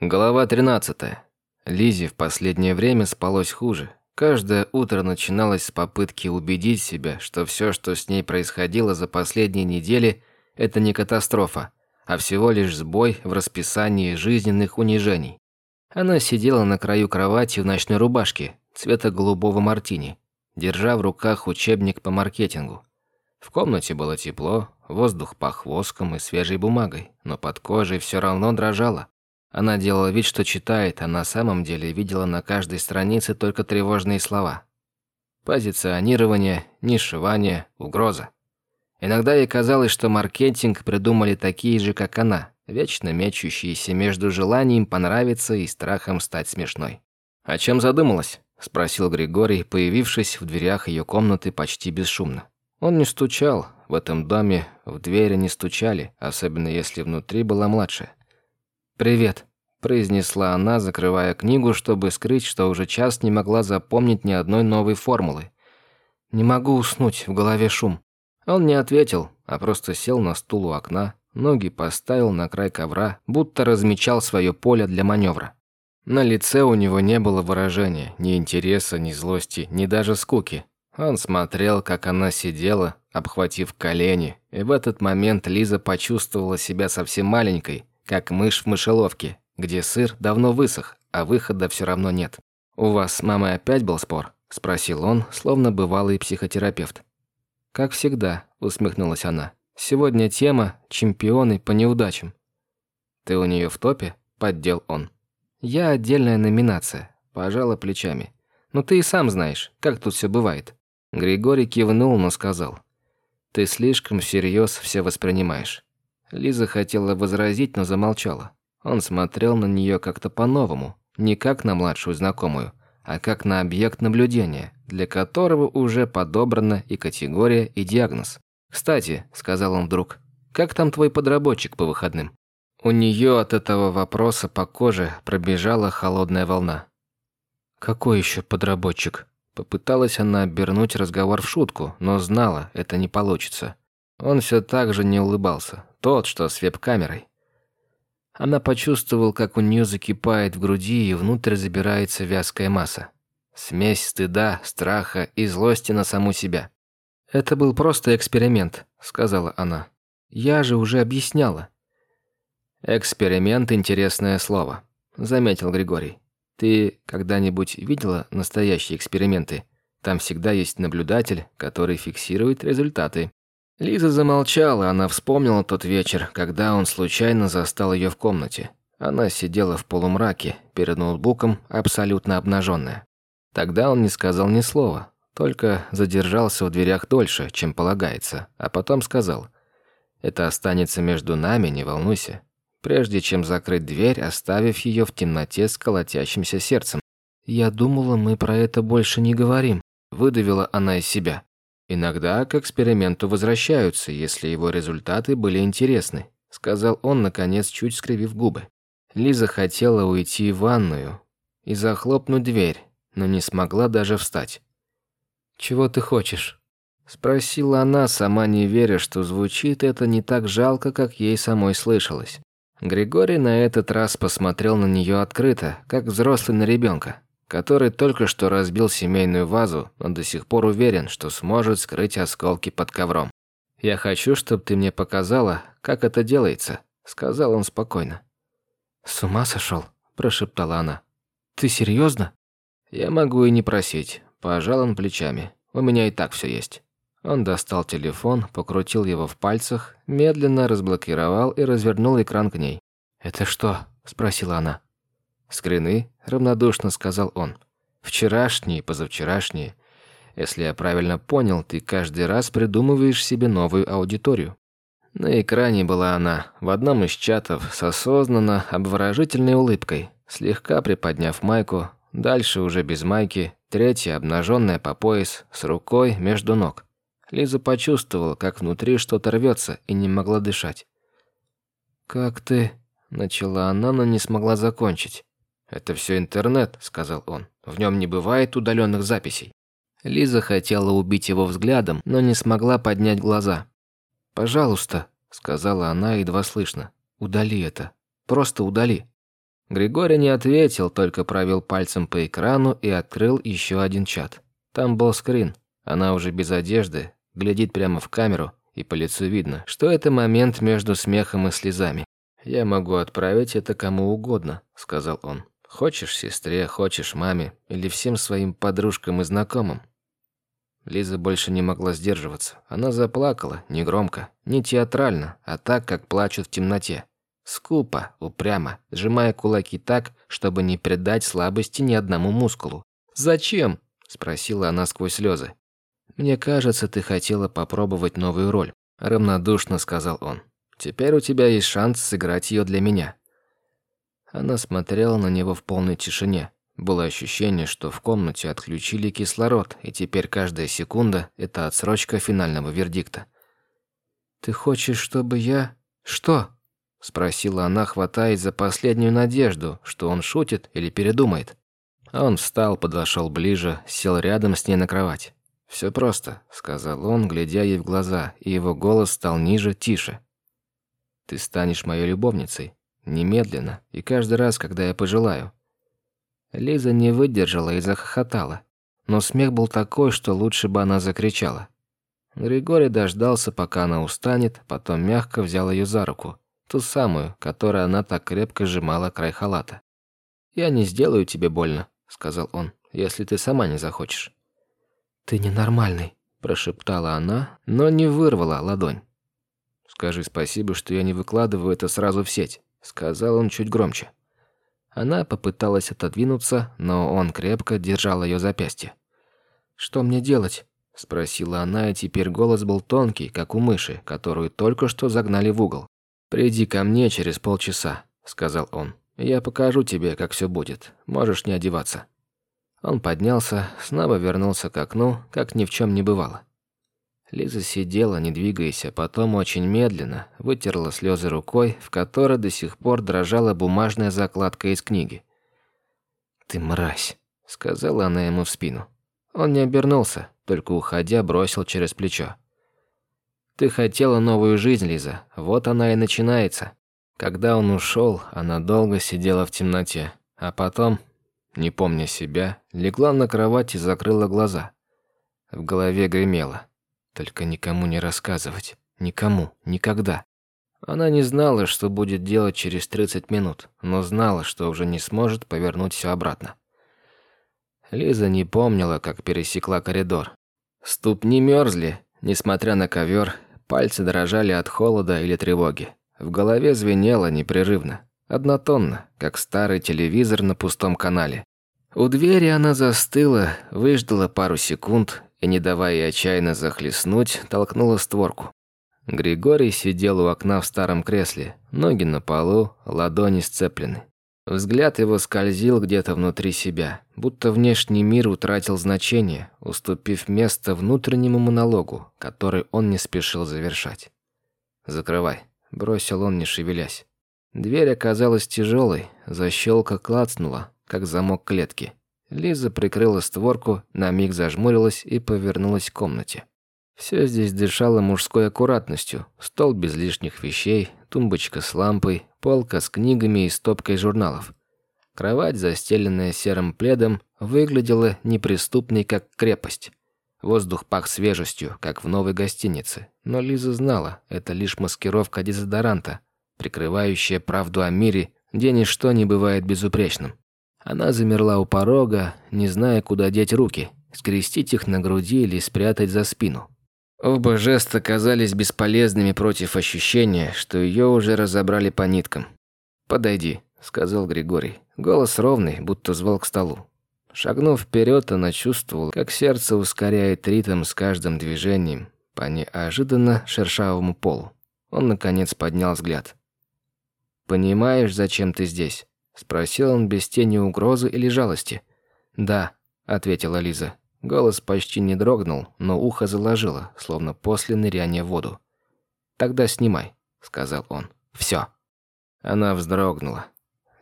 Глава 13. Лизе в последнее время спалось хуже. Каждое утро начиналось с попытки убедить себя, что все, что с ней происходило за последние недели, это не катастрофа, а всего лишь сбой в расписании жизненных унижений. Она сидела на краю кровати в ночной рубашке цвета голубого мартини, держа в руках учебник по маркетингу. В комнате было тепло, воздух пах воском и свежей бумагой, но под кожей все равно дрожало. Она делала вид, что читает, а на самом деле видела на каждой странице только тревожные слова. Позиционирование, нишевание, угроза. Иногда ей казалось, что маркетинг придумали такие же, как она, вечно мечущиеся между желанием понравиться и страхом стать смешной. «О чем задумалась?» – спросил Григорий, появившись в дверях ее комнаты почти бесшумно. Он не стучал, в этом доме в двери не стучали, особенно если внутри была младшая. «Привет», – произнесла она, закрывая книгу, чтобы скрыть, что уже час не могла запомнить ни одной новой формулы. «Не могу уснуть, в голове шум». Он не ответил, а просто сел на стул у окна, ноги поставил на край ковра, будто размечал свое поле для маневра. На лице у него не было выражения, ни интереса, ни злости, ни даже скуки. Он смотрел, как она сидела, обхватив колени, и в этот момент Лиза почувствовала себя совсем маленькой, как мышь в мышеловке, где сыр давно высох, а выхода все равно нет. «У вас с мамой опять был спор?» – спросил он, словно бывалый психотерапевт. «Как всегда», – усмехнулась она. «Сегодня тема – чемпионы по неудачам». «Ты у нее в топе?» – поддел он. «Я отдельная номинация», – пожала плечами. «Ну ты и сам знаешь, как тут все бывает». Григорий кивнул, но сказал. «Ты слишком всерьез все воспринимаешь. Лиза хотела возразить, но замолчала. Он смотрел на нее как-то по-новому, не как на младшую знакомую, а как на объект наблюдения, для которого уже подобрана и категория, и диагноз. «Кстати», – сказал он вдруг, – «как там твой подработчик по выходным?» У нее от этого вопроса по коже пробежала холодная волна. «Какой еще подработчик?» Попыталась она обернуть разговор в шутку, но знала, это не получится. Он все так же не улыбался. Тот, что с веб-камерой. Она почувствовала, как у нее закипает в груди и внутрь забирается вязкая масса. Смесь стыда, страха и злости на саму себя. «Это был просто эксперимент», — сказала она. «Я же уже объясняла». «Эксперимент – интересное слово», – заметил Григорий. «Ты когда-нибудь видела настоящие эксперименты? Там всегда есть наблюдатель, который фиксирует результаты». Лиза замолчала, она вспомнила тот вечер, когда он случайно застал ее в комнате. Она сидела в полумраке, перед ноутбуком, абсолютно обнаженная. Тогда он не сказал ни слова, только задержался в дверях дольше, чем полагается, а потом сказал «Это останется между нами, не волнуйся», прежде чем закрыть дверь, оставив ее в темноте с колотящимся сердцем. «Я думала, мы про это больше не говорим», – выдавила она из себя. Иногда к эксперименту возвращаются, если его результаты были интересны, сказал он, наконец, чуть скривив губы. Лиза хотела уйти в ванную и захлопнуть дверь, но не смогла даже встать. «Чего ты хочешь?» Спросила она, сама не веря, что звучит это не так жалко, как ей самой слышалось. Григорий на этот раз посмотрел на нее открыто, как взрослый на ребенка который только что разбил семейную вазу, но до сих пор уверен, что сможет скрыть осколки под ковром. «Я хочу, чтобы ты мне показала, как это делается», — сказал он спокойно. «С ума сошел?» – прошептала она. «Ты серьезно? «Я могу и не просить», – пожал он плечами. «У меня и так все есть». Он достал телефон, покрутил его в пальцах, медленно разблокировал и развернул экран к ней. «Это что?» – спросила она. «Скрины?» – равнодушно сказал он. «Вчерашние, позавчерашние. Если я правильно понял, ты каждый раз придумываешь себе новую аудиторию». На экране была она, в одном из чатов, с осознанно обворожительной улыбкой, слегка приподняв майку, дальше уже без майки, третья обнаженная по пояс, с рукой между ног. Лиза почувствовала, как внутри что-то рвется и не могла дышать. «Как ты...» – начала она, но не смогла закончить. «Это все интернет», — сказал он. «В нем не бывает удаленных записей». Лиза хотела убить его взглядом, но не смогла поднять глаза. «Пожалуйста», — сказала она едва слышно. «Удали это. Просто удали». Григорий не ответил, только провел пальцем по экрану и открыл еще один чат. Там был скрин. Она уже без одежды, глядит прямо в камеру, и по лицу видно, что это момент между смехом и слезами. «Я могу отправить это кому угодно», — сказал он. «Хочешь сестре, хочешь маме или всем своим подружкам и знакомым». Лиза больше не могла сдерживаться. Она заплакала, не громко, не театрально, а так, как плачут в темноте. Скупо, упрямо, сжимая кулаки так, чтобы не придать слабости ни одному мускулу. «Зачем?» – спросила она сквозь слезы. «Мне кажется, ты хотела попробовать новую роль», – равнодушно сказал он. «Теперь у тебя есть шанс сыграть ее для меня». Она смотрела на него в полной тишине. Было ощущение, что в комнате отключили кислород, и теперь каждая секунда – это отсрочка финального вердикта. «Ты хочешь, чтобы я...» «Что?» Спросила она, хватаясь за последнюю надежду, что он шутит или передумает. Он встал, подошел ближе, сел рядом с ней на кровать. «Все просто», — сказал он, глядя ей в глаза, и его голос стал ниже, тише. «Ты станешь моей любовницей. Немедленно, и каждый раз, когда я пожелаю». Лиза не выдержала и захохотала. Но смех был такой, что лучше бы она закричала. Григорий дождался, пока она устанет, потом мягко взял ее за руку. Ту самую, которой она так крепко сжимала край халата. «Я не сделаю тебе больно», — сказал он, — «если ты сама не захочешь». «Ты ненормальный», — прошептала она, но не вырвала ладонь. «Скажи спасибо, что я не выкладываю это сразу в сеть», — сказал он чуть громче. Она попыталась отодвинуться, но он крепко держал ее запястье. «Что мне делать?» – спросила она, и теперь голос был тонкий, как у мыши, которую только что загнали в угол. «Приди ко мне через полчаса», — сказал он. «Я покажу тебе, как все будет. Можешь не одеваться». Он поднялся, снова вернулся к окну, как ни в чем не бывало. Лиза сидела, не двигаясь, а потом очень медленно вытерла слезы рукой, в которой до сих пор дрожала бумажная закладка из книги. «Ты мразь», — сказала она ему в спину. Он не обернулся, только уходя бросил через плечо. Ты хотела новую жизнь, Лиза. Вот она и начинается. Когда он ушел, она долго сидела в темноте, а потом, не помня себя, легла на кровать и закрыла глаза. В голове гремело. Только никому не рассказывать. Никому. Никогда. Она не знала, что будет делать через 30 минут, но знала, что уже не сможет повернуть все обратно. Лиза не помнила, как пересекла коридор. Ступни мерзли, несмотря на ковер, Пальцы дрожали от холода или тревоги. В голове звенело непрерывно, однотонно, как старый телевизор на пустом канале. У двери она застыла, выждала пару секунд и, не давая отчаянно захлестнуть, толкнула створку. Григорий сидел у окна в старом кресле, ноги на полу, ладони сцеплены. Взгляд его скользил где-то внутри себя, будто внешний мир утратил значение, уступив место внутреннему монологу, который он не спешил завершать. «Закрывай», – бросил он, не шевелясь. Дверь оказалась тяжелой, защелка клацнула, как замок клетки. Лиза прикрыла створку, на миг зажмурилась и повернулась к комнате. Все здесь дышало мужской аккуратностью. Стол без лишних вещей, тумбочка с лампой, полка с книгами и стопкой журналов. Кровать, застеленная серым пледом, выглядела неприступной, как крепость. Воздух пах свежестью, как в новой гостинице. Но Лиза знала, это лишь маскировка дезодоранта, прикрывающая правду о мире, где ничто не бывает безупречным. Она замерла у порога, не зная, куда деть руки, скрестить их на груди или спрятать за спину. Оба жеста казались бесполезными против ощущения, что ее уже разобрали по ниткам. «Подойди», — сказал Григорий. Голос ровный, будто звал к столу. Шагнув вперед, она чувствовала, как сердце ускоряет ритм с каждым движением по неожиданно шершавому полу. Он, наконец, поднял взгляд. «Понимаешь, зачем ты здесь?» — спросил он без тени угрозы или жалости. «Да», — ответила Лиза. Голос почти не дрогнул, но ухо заложило, словно после ныряния в воду. «Тогда снимай», — сказал он. «Всё». Она вздрогнула.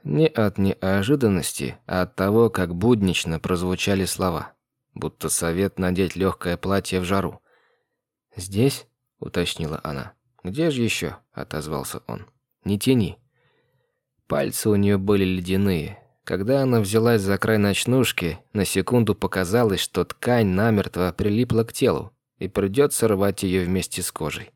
Не от неожиданности, а от того, как буднично прозвучали слова. Будто совет надеть легкое платье в жару. «Здесь?» — уточнила она. «Где же еще?» — отозвался он. «Не тяни». Пальцы у нее были ледяные. Когда она взялась за край ночнушки, на секунду показалось, что ткань намертво прилипла к телу, и придется рвать ее вместе с кожей.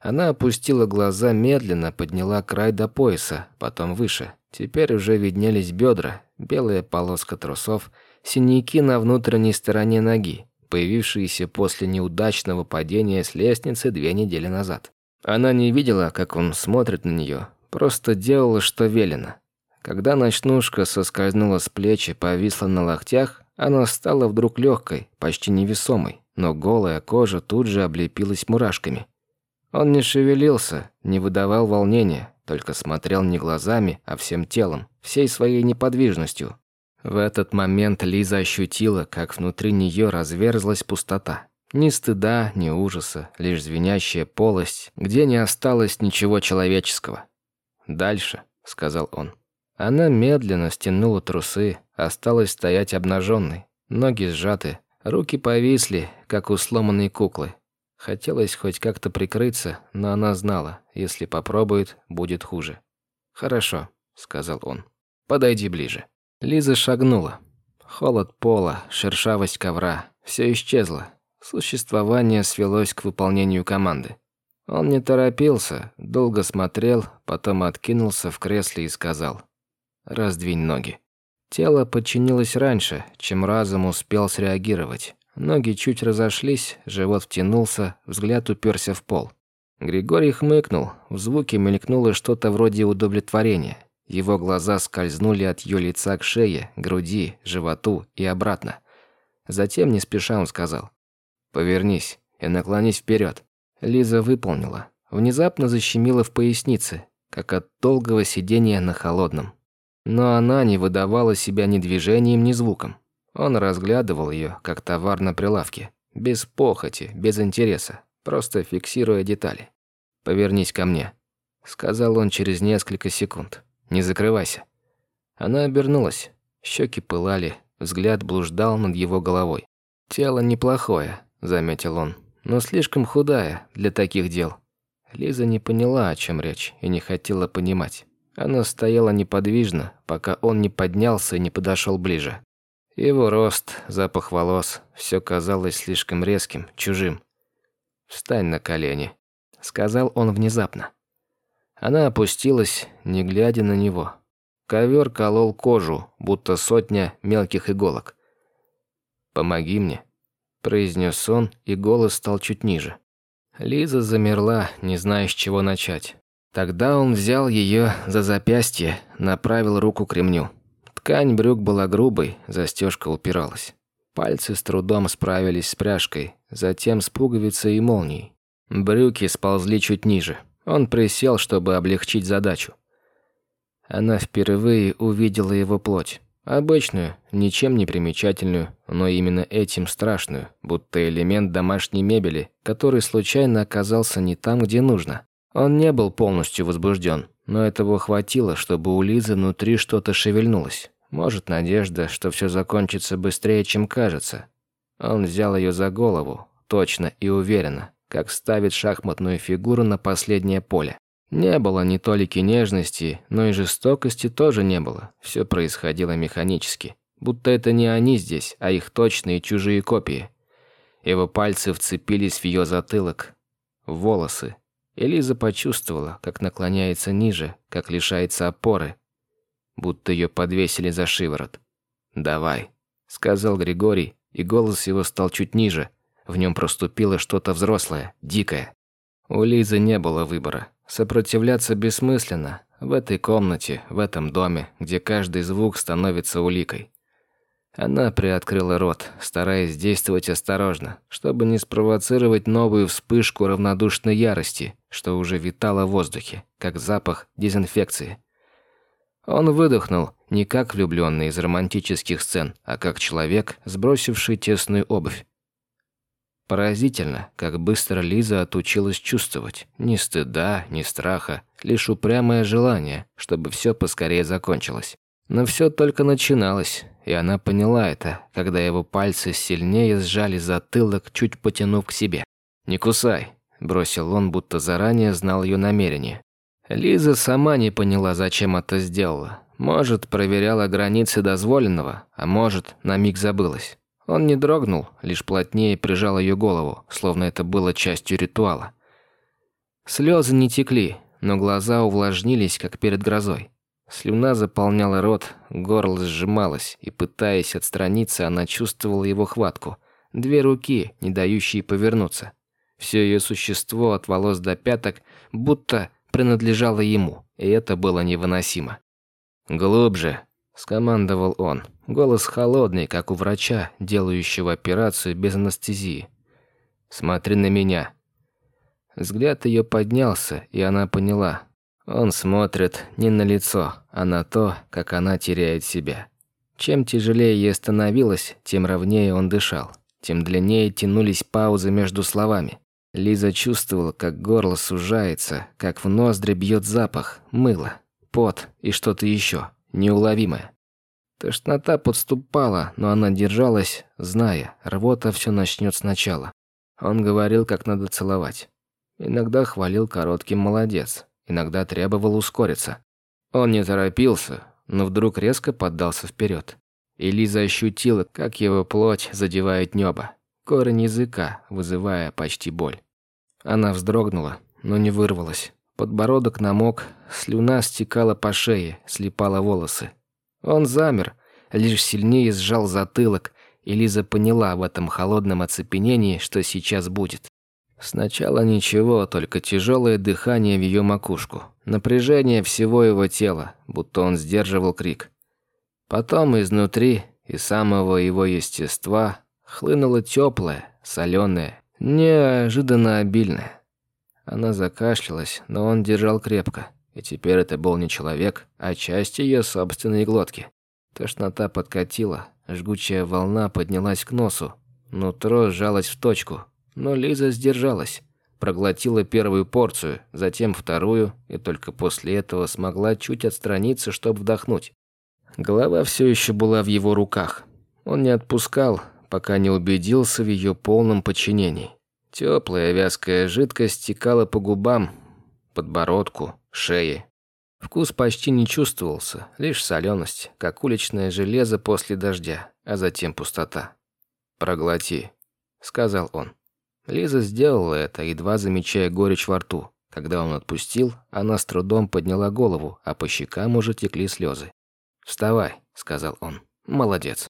Она опустила глаза медленно, подняла край до пояса, потом выше. Теперь уже виднелись бедра, белая полоска трусов, синяки на внутренней стороне ноги, появившиеся после неудачного падения с лестницы две недели назад. Она не видела, как он смотрит на нее, просто делала, что велено. Когда ночнушка соскользнула с плеч и повисла на локтях, она стала вдруг легкой, почти невесомой, но голая кожа тут же облепилась мурашками. Он не шевелился, не выдавал волнения, только смотрел не глазами, а всем телом, всей своей неподвижностью. В этот момент Лиза ощутила, как внутри нее разверзлась пустота. Ни стыда, ни ужаса, лишь звенящая полость, где не осталось ничего человеческого. «Дальше», — сказал он. Она медленно стянула трусы, осталась стоять обнаженной, ноги сжаты, руки повисли, как у сломанной куклы. Хотелось хоть как-то прикрыться, но она знала, если попробует, будет хуже. «Хорошо», — сказал он. «Подойди ближе». Лиза шагнула. Холод пола, шершавость ковра — все исчезло. Существование свелось к выполнению команды. Он не торопился, долго смотрел, потом откинулся в кресле и сказал «Раздвинь ноги». Тело подчинилось раньше, чем разум успел среагировать. Ноги чуть разошлись, живот втянулся, взгляд уперся в пол. Григорий хмыкнул, в звуке мелькнуло что-то вроде удовлетворения. Его глаза скользнули от ее лица к шее, груди, животу и обратно. Затем, не спеша, он сказал. «Повернись и наклонись вперед. Лиза выполнила. Внезапно защемила в пояснице, как от долгого сидения на холодном. Но она не выдавала себя ни движением, ни звуком. Он разглядывал ее, как товар на прилавке, без похоти, без интереса, просто фиксируя детали. «Повернись ко мне», — сказал он через несколько секунд. «Не закрывайся». Она обернулась. Щеки пылали, взгляд блуждал над его головой. «Тело неплохое», — заметил он, «но слишком худая для таких дел». Лиза не поняла, о чем речь, и не хотела понимать. Она стояла неподвижно, пока он не поднялся и не подошел ближе. Его рост, запах волос, все казалось слишком резким, чужим. «Встань на колени», — сказал он внезапно. Она опустилась, не глядя на него. Ковер колол кожу, будто сотня мелких иголок. «Помоги мне», — произнес он, и голос стал чуть ниже. Лиза замерла, не зная, с чего начать. Тогда он взял ее за запястье, направил руку к ремню. Ткань брюк была грубой, застежка упиралась. Пальцы с трудом справились с пряжкой, затем с пуговицей и молнией. Брюки сползли чуть ниже. Он присел, чтобы облегчить задачу. Она впервые увидела его плоть. Обычную, ничем не примечательную, но именно этим страшную, будто элемент домашней мебели, который случайно оказался не там, где нужно. Он не был полностью возбужден, но этого хватило, чтобы у Лизы внутри что-то шевельнулось. Может, надежда, что все закончится быстрее, чем кажется. Он взял ее за голову, точно и уверенно, как ставит шахматную фигуру на последнее поле. Не было ни толики нежности, но и жестокости тоже не было. Все происходило механически. Будто это не они здесь, а их точные чужие копии. Его пальцы вцепились в ее затылок, в волосы. Элиза почувствовала, как наклоняется ниже, как лишается опоры, будто ее подвесили за шиворот. «Давай», — сказал Григорий, и голос его стал чуть ниже. В нем проступило что-то взрослое, дикое. У Лизы не было выбора. Сопротивляться бессмысленно. В этой комнате, в этом доме, где каждый звук становится уликой. Она приоткрыла рот, стараясь действовать осторожно, чтобы не спровоцировать новую вспышку равнодушной ярости, что уже витала в воздухе, как запах дезинфекции. Он выдохнул, не как влюбленный из романтических сцен, а как человек, сбросивший тесную обувь. Поразительно, как быстро Лиза отучилась чувствовать. Ни стыда, ни страха, лишь упрямое желание, чтобы все поскорее закончилось. Но все только начиналось, и она поняла это, когда его пальцы сильнее сжали затылок, чуть потянув к себе. «Не кусай», – бросил он, будто заранее знал ее намерение. Лиза сама не поняла, зачем это сделала. Может, проверяла границы дозволенного, а может, на миг забылась. Он не дрогнул, лишь плотнее прижал ее голову, словно это было частью ритуала. Слезы не текли, но глаза увлажнились, как перед грозой. Слюна заполняла рот, горло сжималось, и, пытаясь отстраниться, она чувствовала его хватку. Две руки, не дающие повернуться. Все ее существо от волос до пяток будто принадлежало ему, и это было невыносимо. «Глубже», – скомандовал он. Голос холодный, как у врача, делающего операцию без анестезии. «Смотри на меня». Взгляд ее поднялся, и она поняла. Он смотрит не на лицо, а на то, как она теряет себя. Чем тяжелее ей становилось, тем ровнее он дышал. Тем длиннее тянулись паузы между словами. Лиза чувствовала, как горло сужается, как в ноздри бьет запах, мыло, пот и что-то еще, неуловимое. Тошнота подступала, но она держалась, зная, рвота все начнет сначала. Он говорил, как надо целовать. Иногда хвалил коротким «молодец», иногда требовал ускориться. Он не торопился, но вдруг резко поддался вперед. И Лиза ощутила, как его плоть задевает небо корень языка, вызывая почти боль. Она вздрогнула, но не вырвалась. Подбородок намок, слюна стекала по шее, слепала волосы. Он замер, лишь сильнее сжал затылок, и Лиза поняла в этом холодном оцепенении, что сейчас будет. Сначала ничего, только тяжелое дыхание в ее макушку, напряжение всего его тела, будто он сдерживал крик. Потом изнутри, из самого его естества, хлынуло теплое, соленое, неожиданно обильное. Она закашлялась, но он держал крепко, и теперь это был не человек, а часть ее собственной глотки. Тошнота подкатила, жгучая волна поднялась к носу, нутро сжалось в точку, но Лиза сдержалась. Проглотила первую порцию, затем вторую, и только после этого смогла чуть отстраниться, чтобы вдохнуть. Голова все еще была в его руках. Он не отпускал, пока не убедился в ее полном подчинении. Теплая вязкая жидкость стекала по губам, подбородку, шее. Вкус почти не чувствовался, лишь соленость, как уличное железо после дождя, а затем пустота. «Проглоти», — сказал он. Лиза сделала это, едва замечая горечь во рту. Когда он отпустил, она с трудом подняла голову, а по щекам уже текли слезы. «Вставай», — сказал он. «Молодец».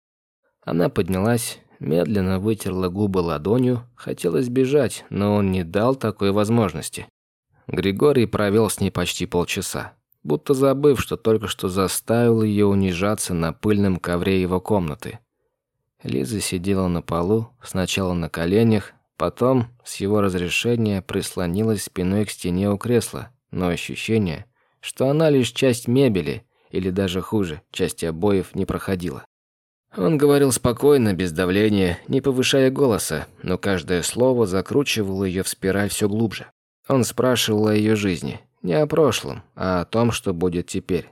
Она поднялась, Медленно вытерла губы ладонью, хотелось бежать, но он не дал такой возможности. Григорий провел с ней почти полчаса, будто забыв, что только что заставил ее унижаться на пыльном ковре его комнаты. Лиза сидела на полу, сначала на коленях, потом, с его разрешения, прислонилась спиной к стене у кресла, но ощущение, что она лишь часть мебели, или даже хуже, часть обоев не проходила. Он говорил спокойно, без давления, не повышая голоса, но каждое слово закручивало ее в спираль все глубже. Он спрашивал о ее жизни, не о прошлом, а о том, что будет теперь.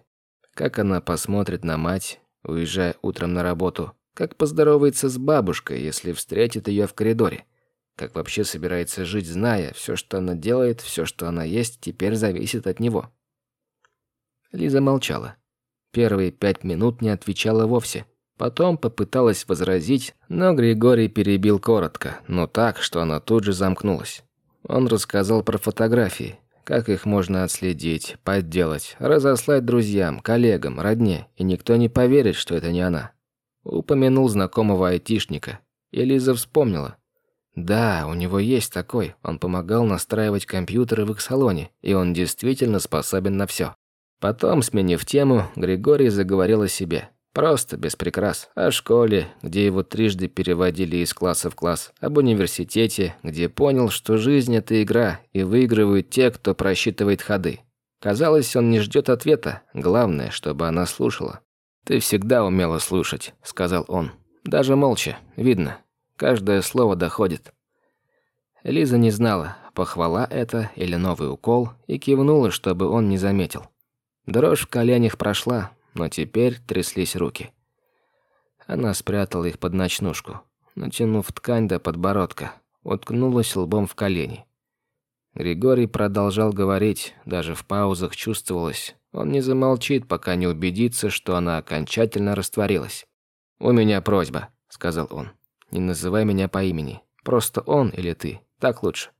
Как она посмотрит на мать, уезжая утром на работу, как поздоровается с бабушкой, если встретит ее в коридоре. Как вообще собирается жить, зная, все, что она делает, все, что она есть, теперь зависит от него. Лиза молчала. Первые пять минут не отвечала вовсе. Потом попыталась возразить, но Григорий перебил коротко, но так, что она тут же замкнулась. Он рассказал про фотографии, как их можно отследить, подделать, разослать друзьям, коллегам, родне, и никто не поверит, что это не она. Упомянул знакомого айтишника, и вспомнила. Да, у него есть такой, он помогал настраивать компьютеры в их салоне, и он действительно способен на все. Потом, сменив тему, Григорий заговорил о себе. Просто, без прикрас. О школе, где его трижды переводили из класса в класс. Об университете, где понял, что жизнь – это игра, и выигрывают те, кто просчитывает ходы. Казалось, он не ждет ответа. Главное, чтобы она слушала. «Ты всегда умела слушать», – сказал он. «Даже молча. Видно. Каждое слово доходит». Лиза не знала, похвала это или новый укол, и кивнула, чтобы он не заметил. Дрожь в коленях прошла, но теперь тряслись руки. Она спрятала их под ночнушку, натянув ткань до подбородка, уткнулась лбом в колени. Григорий продолжал говорить, даже в паузах чувствовалось. Он не замолчит, пока не убедится, что она окончательно растворилась. «У меня просьба», — сказал он. «Не называй меня по имени. Просто он или ты. Так лучше».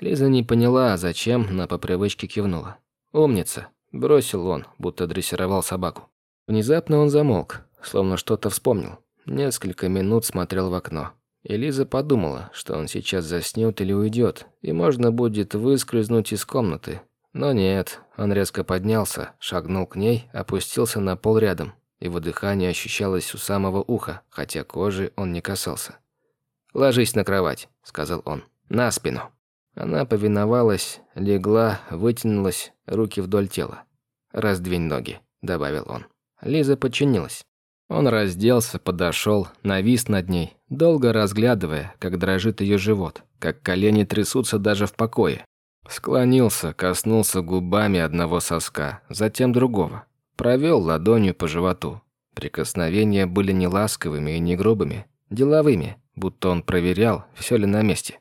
Лиза не поняла, зачем, но по привычке кивнула. «Умница», — бросил он, будто дрессировал собаку. Внезапно он замолк, словно что-то вспомнил. Несколько минут смотрел в окно. И Лиза подумала, что он сейчас заснёт или уйдет, и можно будет выскользнуть из комнаты. Но нет, он резко поднялся, шагнул к ней, опустился на пол рядом. Его дыхание ощущалось у самого уха, хотя кожи он не касался. «Ложись на кровать», — сказал он. «На спину». Она повиновалась, легла, вытянулась, руки вдоль тела. «Раздвинь ноги», — добавил он. Лиза подчинилась. Он разделся, подошел, навис над ней, долго разглядывая, как дрожит ее живот, как колени трясутся даже в покое. Склонился, коснулся губами одного соска, затем другого. Провел ладонью по животу. Прикосновения были не ласковыми и не грубыми, деловыми, будто он проверял, все ли на месте.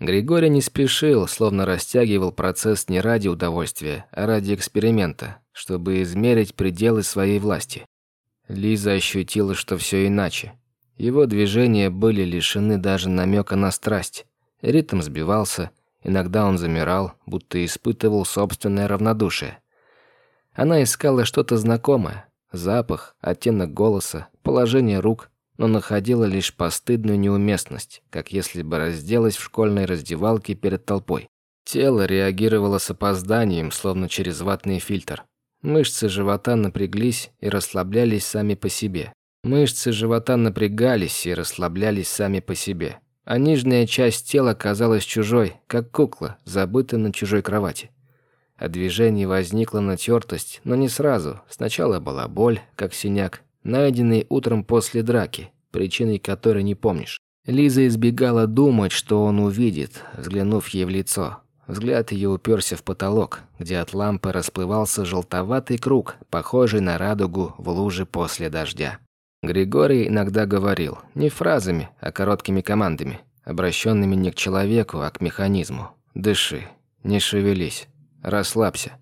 Григорий не спешил, словно растягивал процесс не ради удовольствия, а ради эксперимента, чтобы измерить пределы своей власти. Лиза ощутила, что все иначе. Его движения были лишены даже намека на страсть. Ритм сбивался, иногда он замирал, будто испытывал собственное равнодушие. Она искала что-то знакомое. Запах, оттенок голоса, положение рук, но находила лишь постыдную неуместность, как если бы разделась в школьной раздевалке перед толпой. Тело реагировало с опозданием, словно через ватный фильтр. Мышцы живота напряглись и расслаблялись сами по себе. Мышцы живота напрягались и расслаблялись сами по себе. А нижняя часть тела казалась чужой, как кукла, забытая на чужой кровати. От движений возникла натертость, но не сразу. Сначала была боль, как синяк, найденный утром после драки, причиной которой не помнишь. Лиза избегала думать, что он увидит, взглянув ей в лицо. Взгляд ее уперся в потолок, где от лампы расплывался желтоватый круг, похожий на радугу в луже после дождя. Григорий иногда говорил, не фразами, а короткими командами, обращенными не к человеку, а к механизму. «Дыши, не шевелись, расслабься».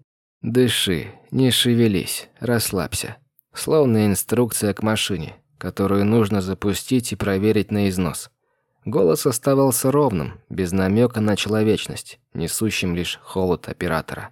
«Дыши, не шевелись, расслабься». Словно инструкция к машине, которую нужно запустить и проверить на износ. Голос оставался ровным, без намека на человечность, несущим лишь холод оператора.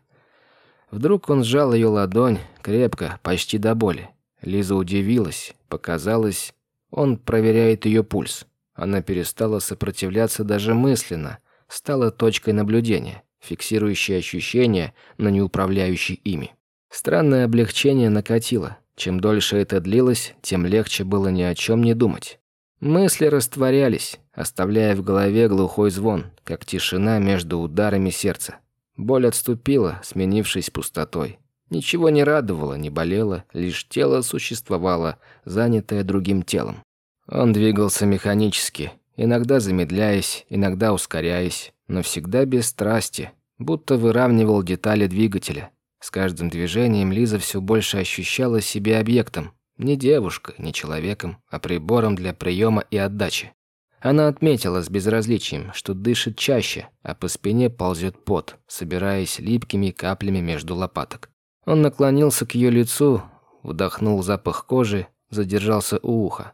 Вдруг он сжал ее ладонь, крепко, почти до боли. Лиза удивилась, показалось, он проверяет ее пульс. Она перестала сопротивляться даже мысленно, стала точкой наблюдения, фиксирующей ощущения, но не управляющей ими. Странное облегчение накатило. Чем дольше это длилось, тем легче было ни о чем не думать. Мысли растворялись, оставляя в голове глухой звон, как тишина между ударами сердца. Боль отступила, сменившись пустотой. Ничего не радовало, не болело, лишь тело существовало, занятое другим телом. Он двигался механически, иногда замедляясь, иногда ускоряясь, но всегда без страсти, будто выравнивал детали двигателя, с каждым движением Лиза все больше ощущала себя объектом. Не девушкой, не человеком, а прибором для приема и отдачи. Она отметила с безразличием, что дышит чаще, а по спине ползет пот, собираясь липкими каплями между лопаток. Он наклонился к ее лицу, вдохнул запах кожи, задержался у уха.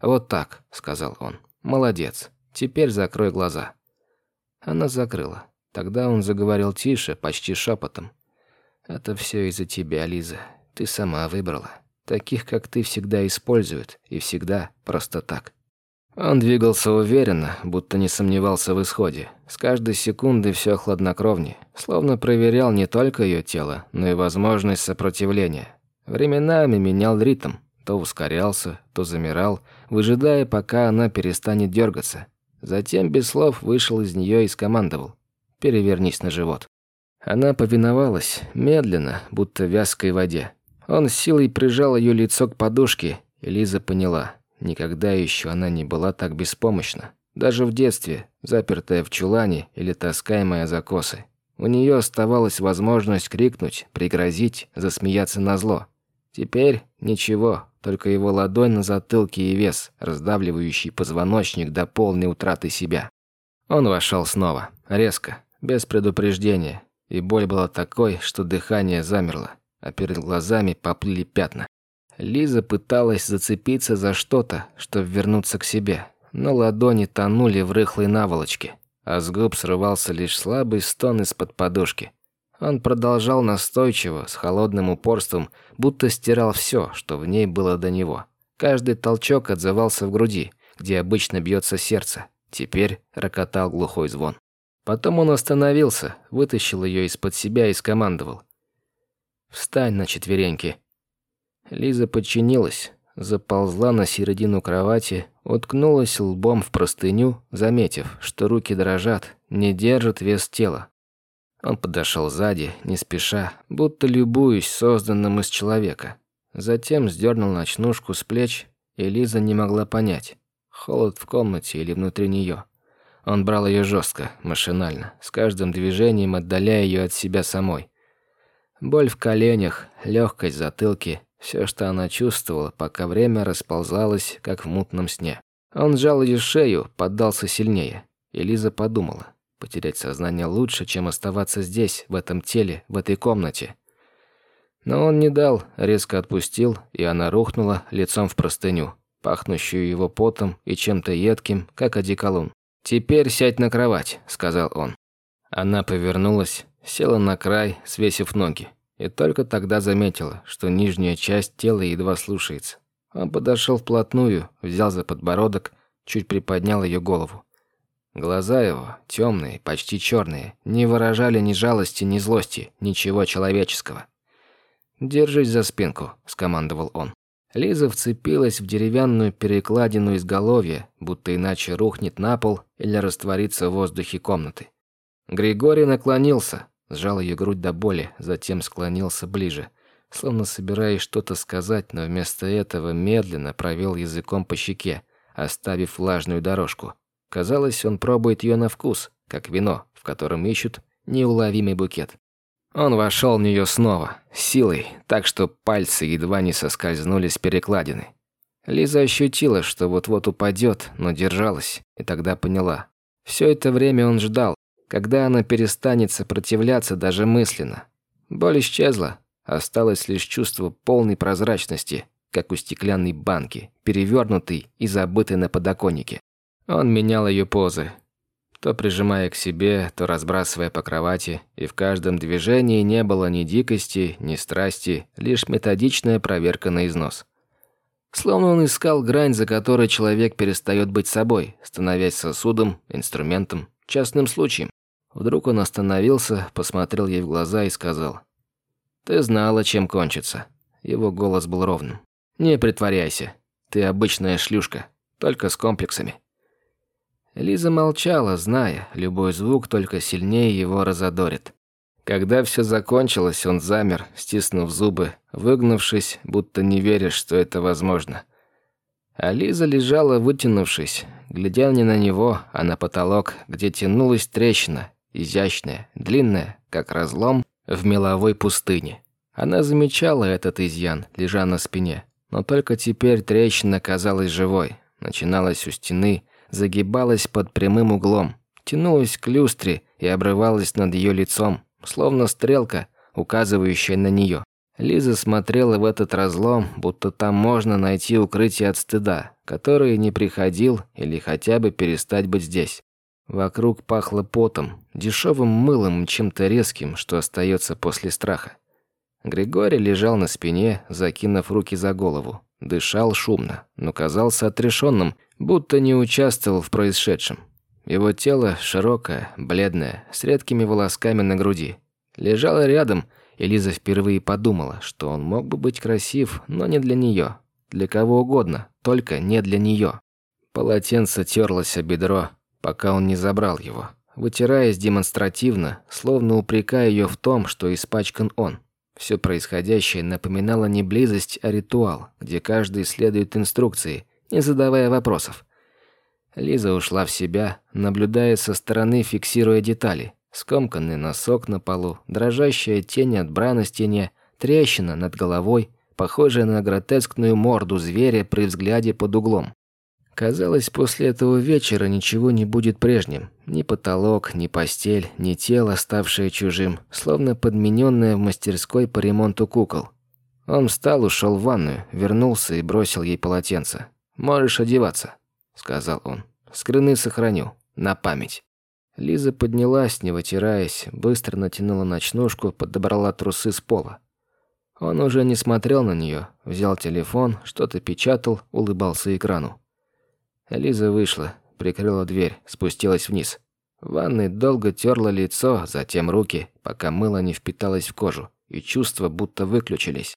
«Вот так», — сказал он. «Молодец. Теперь закрой глаза». Она закрыла. Тогда он заговорил тише, почти шепотом. Это все из-за тебя, Лиза. Ты сама выбрала. Таких, как ты, всегда используют. И всегда просто так. Он двигался уверенно, будто не сомневался в исходе. С каждой секундой все хладнокровнее. Словно проверял не только ее тело, но и возможность сопротивления. Временами менял ритм. То ускорялся, то замирал, выжидая, пока она перестанет дергаться. Затем без слов вышел из нее и скомандовал. «Перевернись на живот». Она повиновалась, медленно, будто в вязкой воде. Он силой прижал ее лицо к подушке, и Лиза поняла. Никогда еще она не была так беспомощна. Даже в детстве, запертая в чулане или таскаемая за косы. У нее оставалась возможность крикнуть, пригрозить, засмеяться на зло. Теперь ничего, только его ладонь на затылке и вес, раздавливающий позвоночник до полной утраты себя. Он вошел снова, резко, без предупреждения, и боль была такой, что дыхание замерло, а перед глазами поплыли пятна. Лиза пыталась зацепиться за что-то, чтобы вернуться к себе, но ладони тонули в рыхлой наволочке, а с губ срывался лишь слабый стон из-под подушки. Он продолжал настойчиво, с холодным упорством, будто стирал все, что в ней было до него. Каждый толчок отзывался в груди, где обычно бьется сердце. Теперь рокотал глухой звон. Потом он остановился, вытащил ее из-под себя и скомандовал. «Встань на четвереньки». Лиза подчинилась, заползла на середину кровати, уткнулась лбом в простыню, заметив, что руки дрожат, не держат вес тела. Он подошел сзади, не спеша, будто любуясь созданным из человека. Затем сдернул ночнушку с плеч, и Лиза не могла понять, холод в комнате или внутри нее. Он брал ее жестко, машинально, с каждым движением отдаляя ее от себя самой. Боль в коленях, легкость затылки, все, что она чувствовала, пока время расползалось, как в мутном сне. Он сжал ее шею, поддался сильнее. И подумала, потерять сознание лучше, чем оставаться здесь, в этом теле, в этой комнате. Но он не дал, резко отпустил, и она рухнула лицом в простыню, пахнущую его потом и чем-то едким, как одеколон. «Теперь сядь на кровать», — сказал он. Она повернулась, села на край, свесив ноги, и только тогда заметила, что нижняя часть тела едва слушается. Он подошел вплотную, взял за подбородок, чуть приподнял ее голову. Глаза его, темные, почти черные, не выражали ни жалости, ни злости, ничего человеческого. «Держись за спинку», – скомандовал он. Лиза вцепилась в деревянную перекладину изголовья, будто иначе рухнет на пол или растворится в воздухе комнаты. Григорий наклонился, сжал ее грудь до боли, затем склонился ближе, словно собираясь что-то сказать, но вместо этого медленно провел языком по щеке, оставив влажную дорожку. Казалось, он пробует ее на вкус, как вино, в котором ищут неуловимый букет. Он вошел в нее снова, силой, так что пальцы едва не соскользнули с перекладины. Лиза ощутила, что вот-вот упадет, но держалась, и тогда поняла. Все это время он ждал, когда она перестанет сопротивляться даже мысленно. Боль исчезла, осталось лишь чувство полной прозрачности, как у стеклянной банки, перевернутой и забытой на подоконнике. Он менял ее позы, то прижимая к себе, то разбрасывая по кровати, и в каждом движении не было ни дикости, ни страсти, лишь методичная проверка на износ. Словно он искал грань, за которой человек перестает быть собой, становясь сосудом, инструментом, частным случаем. Вдруг он остановился, посмотрел ей в глаза и сказал. «Ты знала, чем кончится». Его голос был ровным. «Не притворяйся. Ты обычная шлюшка, только с комплексами». Лиза молчала, зная, любой звук только сильнее его разодорит. Когда все закончилось, он замер, стиснув зубы, выгнувшись, будто не веря, что это возможно. А Лиза лежала, вытянувшись, глядя не на него, а на потолок, где тянулась трещина, изящная, длинная, как разлом в меловой пустыне. Она замечала этот изъян, лежа на спине, но только теперь трещина казалась живой, начиналась у стены, загибалась под прямым углом, тянулась к люстре и обрывалась над ее лицом, словно стрелка, указывающая на нее. Лиза смотрела в этот разлом, будто там можно найти укрытие от стыда, который не приходил или хотя бы перестать быть здесь. Вокруг пахло потом, дешевым мылом, чем-то резким, что остается после страха. Григорий лежал на спине, закинув руки за голову. Дышал шумно, но казался отрешенным, будто не участвовал в происшедшем. Его тело широкое, бледное, с редкими волосками на груди. Лежало рядом, и Лиза впервые подумала, что он мог бы быть красив, но не для нее. Для кого угодно, только не для нее. Полотенце терлось о бедро, пока он не забрал его, вытираясь демонстративно, словно упрекая ее в том, что испачкан он. Все происходящее напоминало не близость, а ритуал, где каждый следует инструкции, не задавая вопросов. Лиза ушла в себя, наблюдая со стороны, фиксируя детали. Скомканный носок на полу, дрожащая тень от бра на стене, трещина над головой, похожая на гротескную морду зверя при взгляде под углом. Казалось, после этого вечера ничего не будет прежним. Ни потолок, ни постель, ни тело, ставшее чужим, словно подмененное в мастерской по ремонту кукол. Он встал, ушел в ванную, вернулся и бросил ей полотенце. «Можешь одеваться», — сказал он. «Скрыны сохраню. На память». Лиза поднялась, не вытираясь, быстро натянула ночнушку, подобрала трусы с пола. Он уже не смотрел на нее, взял телефон, что-то печатал, улыбался экрану. Лиза вышла, прикрыла дверь, спустилась вниз. В ванной долго терла лицо, затем руки, пока мыло не впиталось в кожу, и чувства будто выключились.